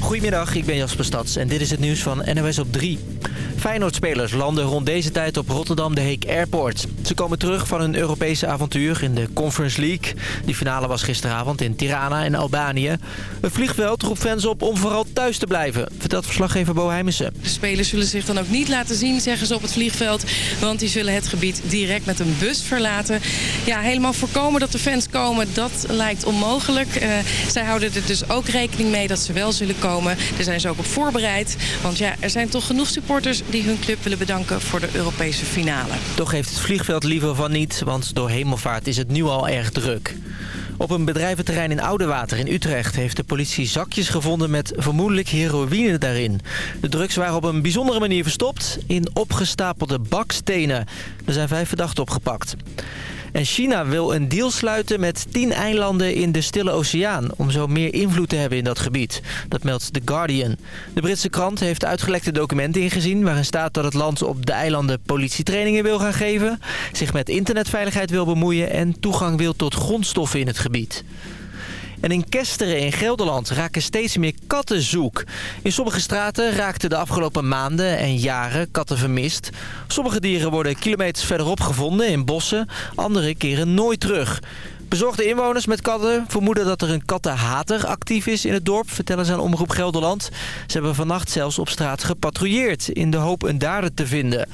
Goedemiddag, ik ben Jasper Stads en dit is het nieuws van NOS op 3. Feyenoord-spelers landen rond deze tijd op Rotterdam de Heek Airport. Ze komen terug van hun Europese avontuur in de Conference League. Die finale was gisteravond in Tirana en Albanië. Het vliegveld roept fans op om vooral thuis te blijven, vertelt verslaggever Bo Heimissen. De spelers zullen zich dan ook niet laten zien, zeggen ze op het vliegveld. Want die zullen het gebied direct met een bus verlaten. Ja, helemaal voorkomen dat de fans komen, dat lijkt onmogelijk. Uh, zij houden er dus ook rekening mee dat ze wel zullen komen. Daar zijn ze ook op voorbereid. Want ja, er zijn toch genoeg supporters die hun club willen bedanken voor de Europese finale. Toch heeft het vliegveld liever van niet, want door hemelvaart is het nu al erg druk. Op een bedrijventerrein in Oudewater in Utrecht heeft de politie zakjes gevonden met vermoedelijk heroïne daarin. De drugs waren op een bijzondere manier verstopt in opgestapelde bakstenen. Er zijn vijf verdachten opgepakt. En China wil een deal sluiten met 10 eilanden in de Stille Oceaan... om zo meer invloed te hebben in dat gebied. Dat meldt The Guardian. De Britse krant heeft uitgelekte documenten ingezien... waarin staat dat het land op de eilanden politietrainingen wil gaan geven... zich met internetveiligheid wil bemoeien... en toegang wil tot grondstoffen in het gebied. En in Kesteren in Gelderland raken steeds meer katten zoek. In sommige straten raakten de afgelopen maanden en jaren katten vermist. Sommige dieren worden kilometers verderop gevonden in bossen, andere keren nooit terug. Bezorgde inwoners met katten vermoeden dat er een kattenhater actief is in het dorp, vertellen ze aan Omroep Gelderland. Ze hebben vannacht zelfs op straat gepatrouilleerd in de hoop een dader te vinden.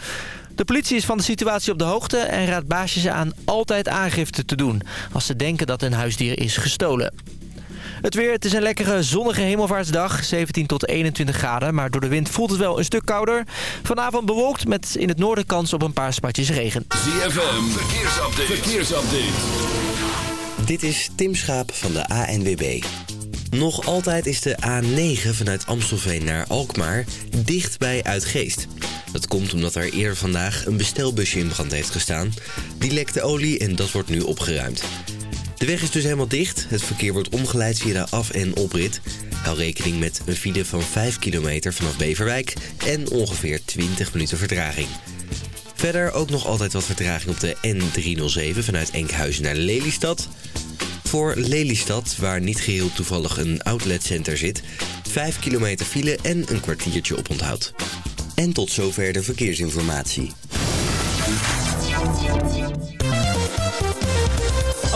De politie is van de situatie op de hoogte en raadt baasjes aan altijd aangifte te doen... als ze denken dat een huisdier is gestolen. Het weer, het is een lekkere zonnige hemelvaartsdag. 17 tot 21 graden, maar door de wind voelt het wel een stuk kouder. Vanavond bewolkt met in het noorden kans op een paar spatjes regen. ZFM, verkeersupdate. verkeersupdate. Dit is Tim Schaap van de ANWB. Nog altijd is de A9 vanuit Amstelveen naar Alkmaar dicht bij Uitgeest. Dat komt omdat er eerder vandaag een bestelbusje in brand heeft gestaan. Die lekte olie en dat wordt nu opgeruimd. De weg is dus helemaal dicht. Het verkeer wordt omgeleid via de af- en oprit. Hou rekening met een file van 5 kilometer vanaf Beverwijk en ongeveer 20 minuten vertraging. Verder ook nog altijd wat vertraging op de N307 vanuit Enkhuizen naar Lelystad. Voor Lelystad, waar niet geheel toevallig een outletcenter zit... 5 kilometer file en een kwartiertje op onthoud. En tot zover de verkeersinformatie.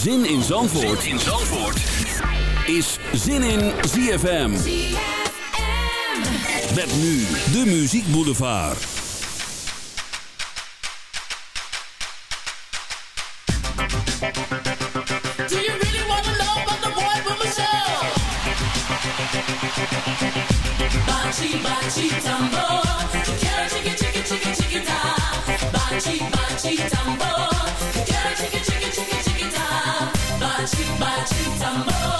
Zin in Zandvoort, zin in Zandvoort. is Zin in ZFM. ZFM. Met nu de Muziek Boulevard. Bachi, bachi, tambo. Bachi,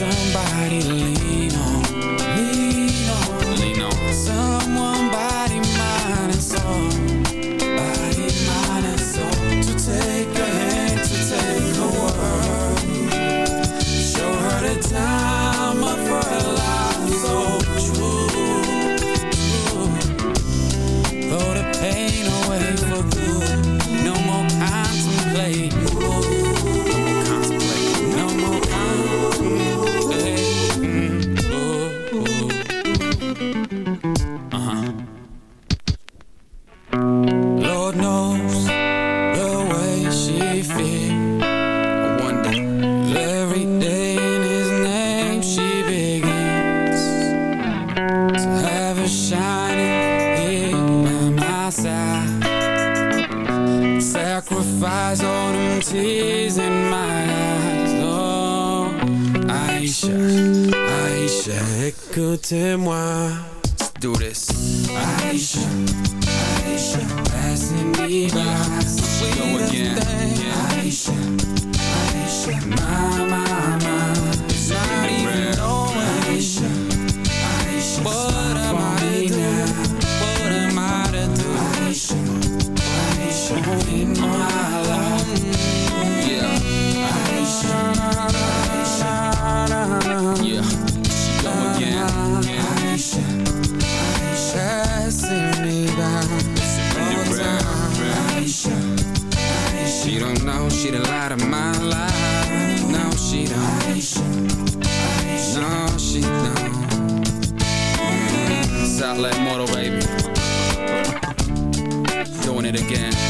somebody to it again.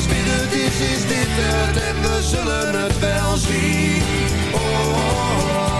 Als is, is dit het en we zullen het wel zien. oh. oh, oh.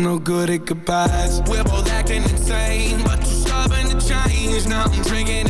No good at goodbyes. We're both acting insane But you're stubborn to change. Now I'm drinking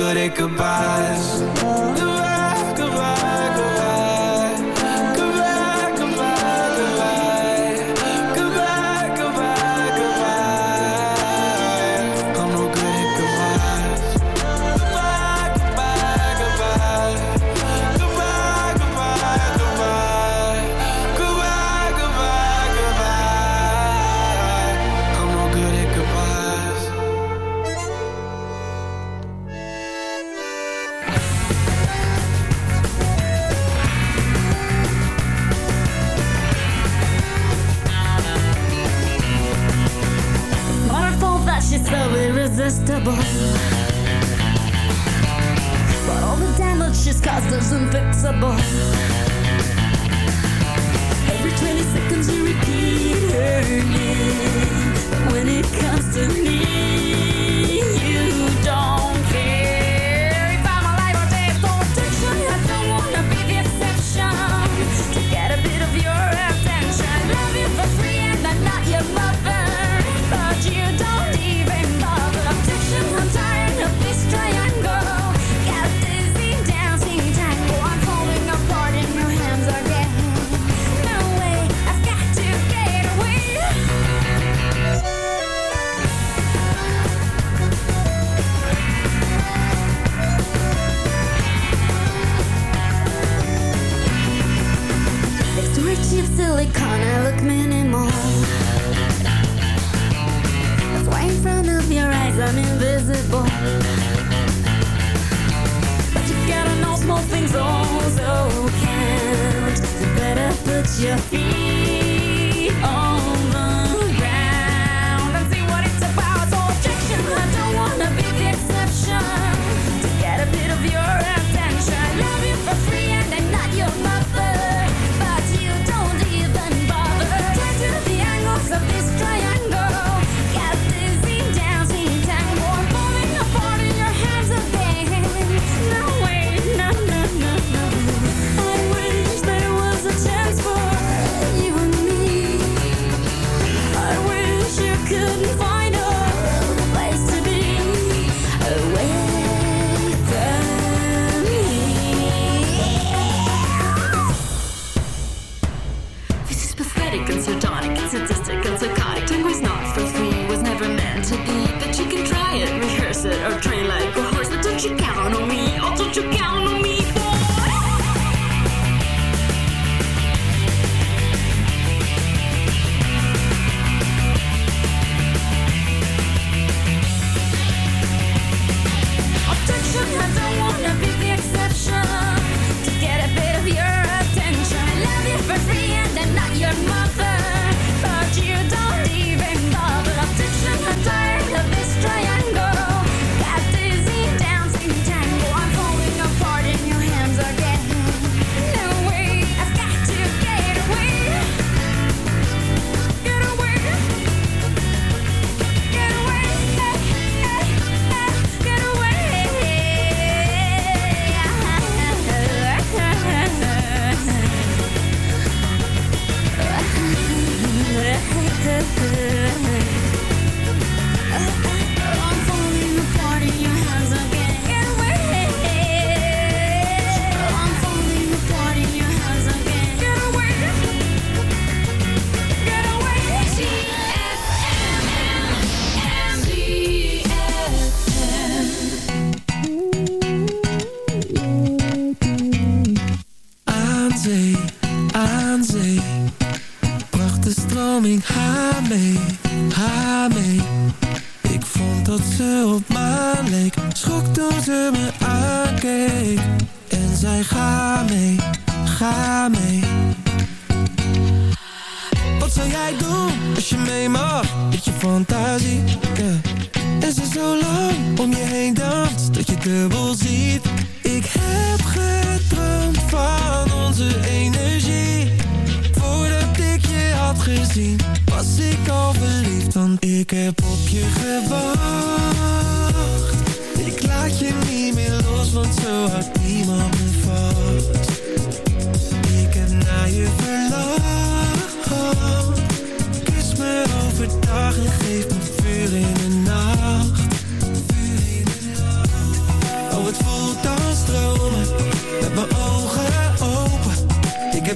good at goodbyes unfixable. Every 20 seconds you repeat her name. When it comes to me.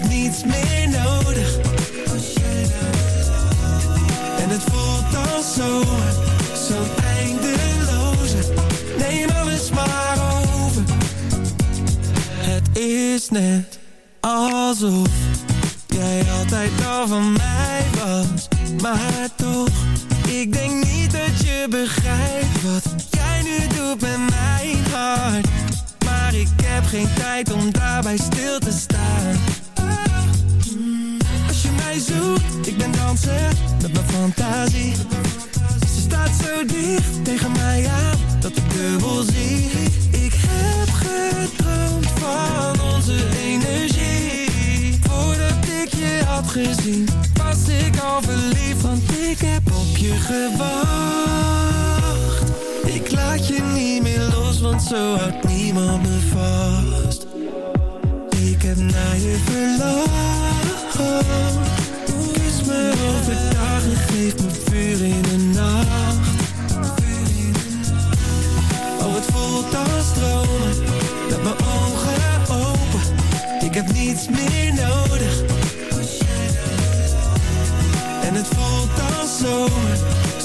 Heb niets meer nodig. En het voelt als zomer. Zo'n eindeloze. Neem alles maar over. Het is net alsof jij altijd al van mij was. Maar toch, ik denk niet dat je begrijpt wat jij nu doet met mijn hart. Maar ik heb geen tijd om daarbij stil te staan. Ik ben dansen met mijn fantasie. Ze staat zo dicht tegen mij aan, dat ik dubbel zie. Ik heb gedroomd van onze energie. Voordat ik je had gezien, was ik al verliefd. Want ik heb op je gewacht. Ik laat je niet meer los, want zo houdt niemand me vast. Ik heb naar je verlangd. Kus me overdag en geef me vuur in de nacht. Oh, het voelt als stromen. Met mijn ogen open. Ik heb niets meer nodig. En het voelt als zomer.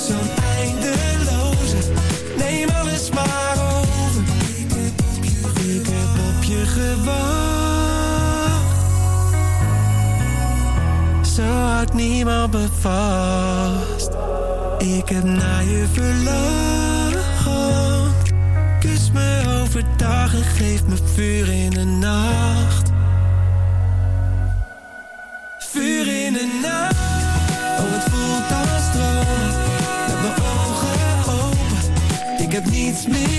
Zo'n eindeloze. Neem alles maar over. Ik heb op je gewacht. Zo houdt niemand me. Ik heb naar je verlangd. Kus me overdag en geef me vuur in de nacht. Vuur in de nacht. Oh, het voelt als stromen. Met mijn ogen open. Ik heb niets meer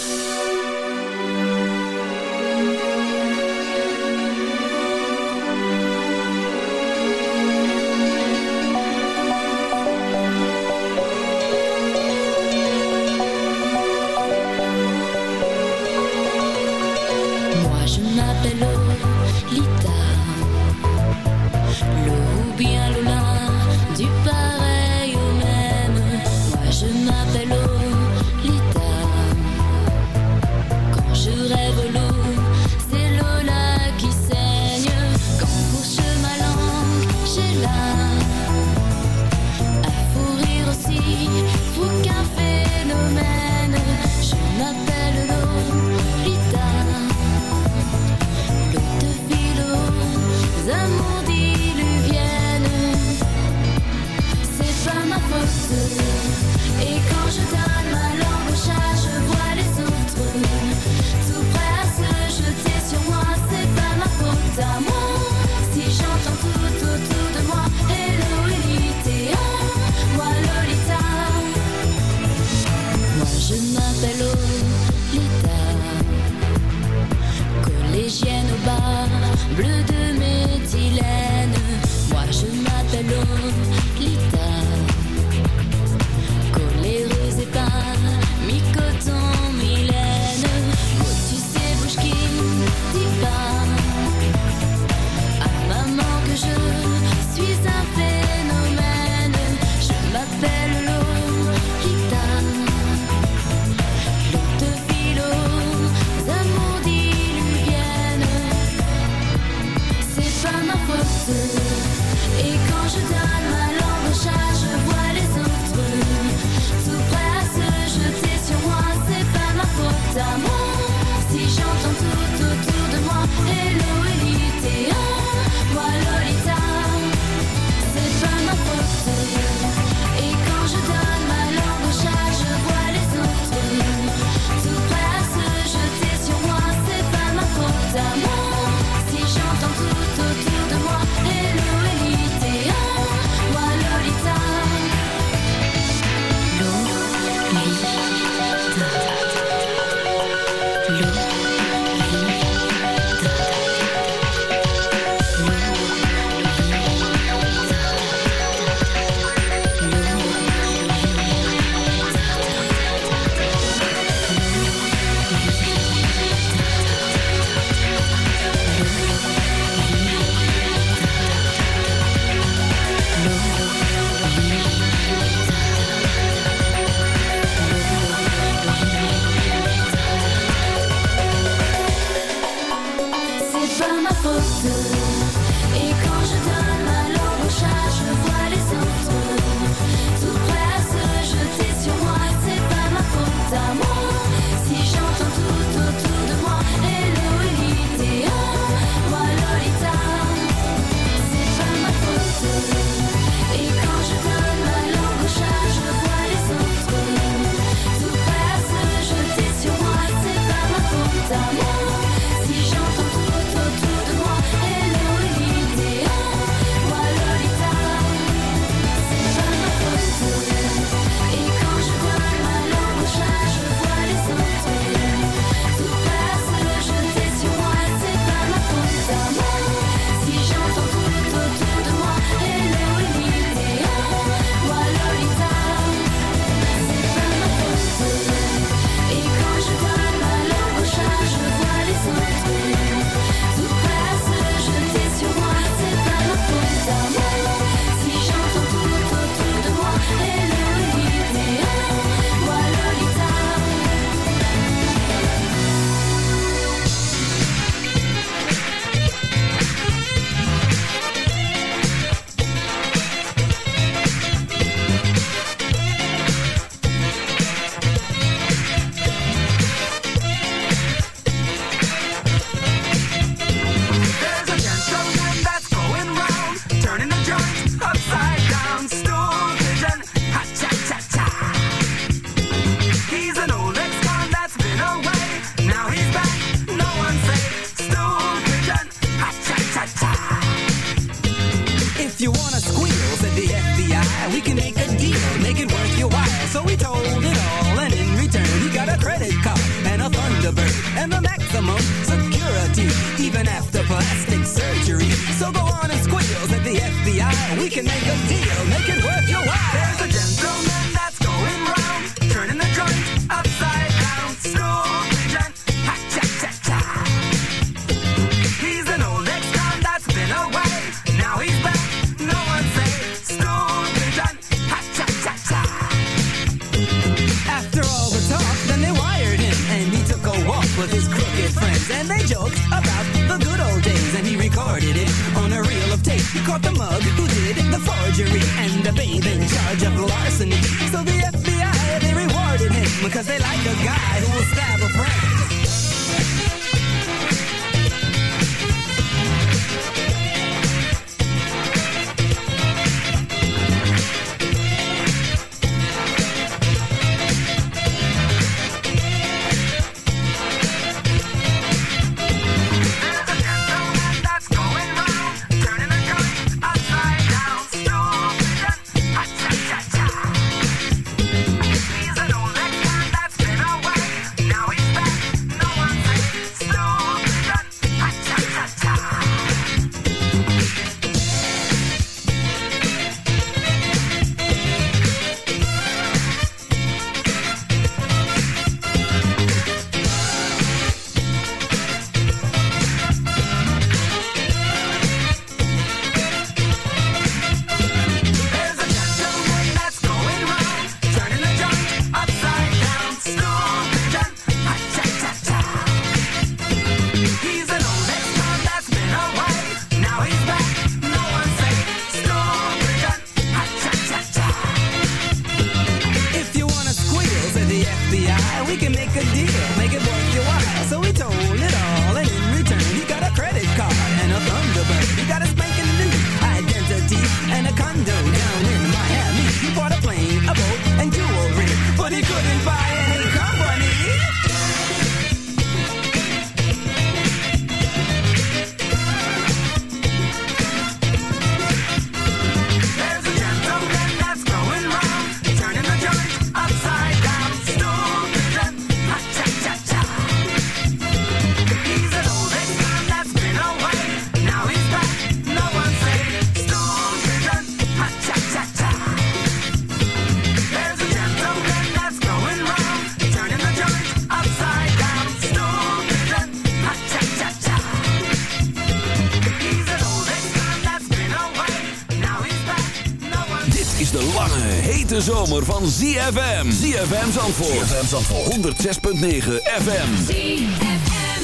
van ZFM. ZFM Zandvoort. ZFM Zandvoort. 106.9 FM. ZFM.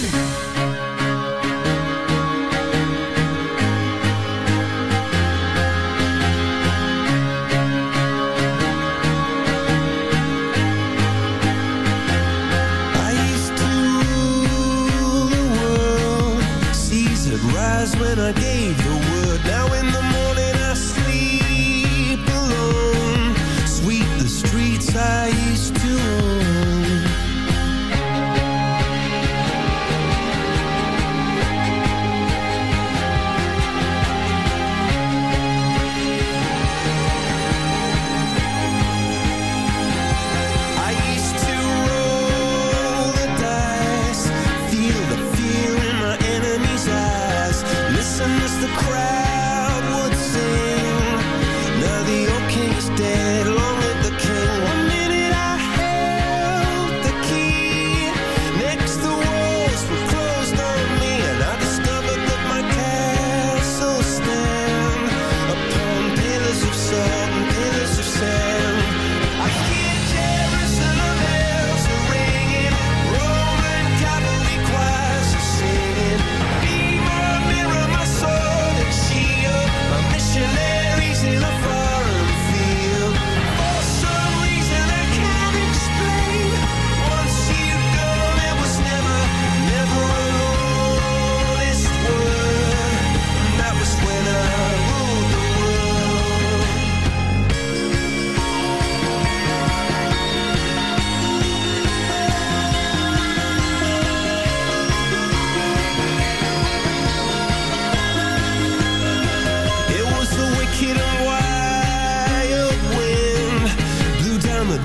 I used to rule rise when I gave